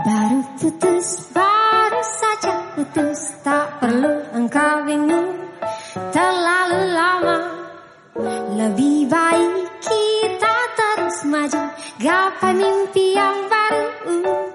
Baru putus, baru saja putus. Tak perlu engkau bingung Terlalu lama. Lebih baik kita terus maju. Gapai mimpi yang baru.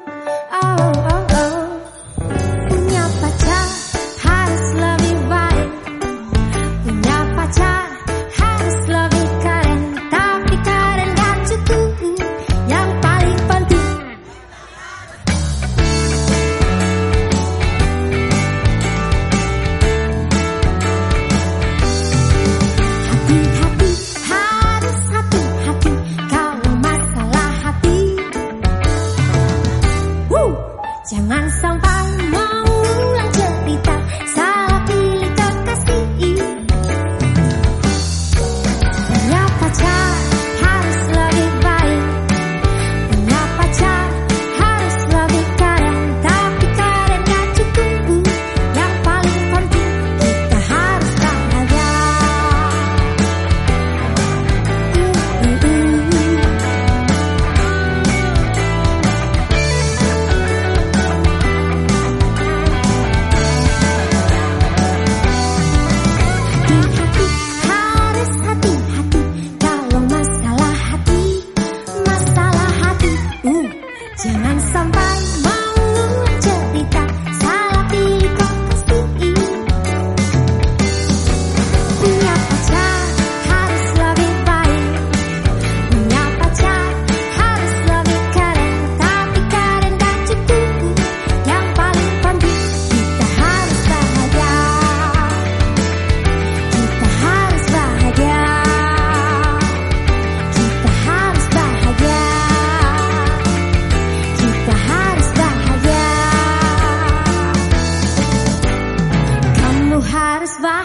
静安山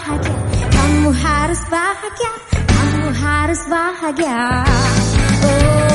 bahagia. Kamu harus bahagia. Kamu harus bahagia. Oh.